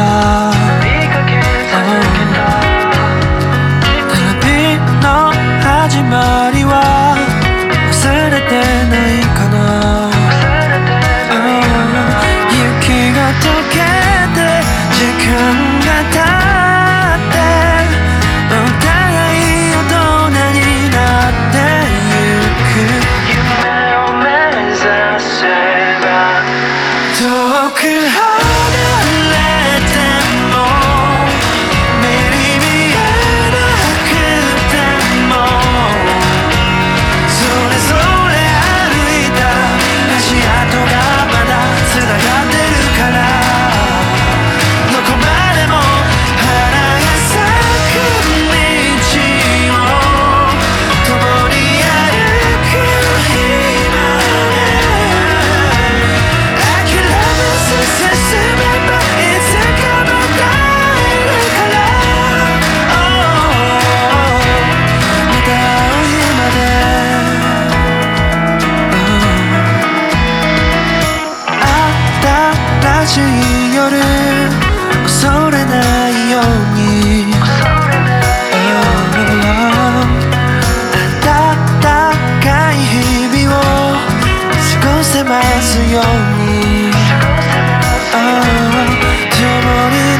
た」「の始まりは忘れてないかな」「雪が溶けて時間優しい夜恐れないように暖かい日々を過ごせますように共に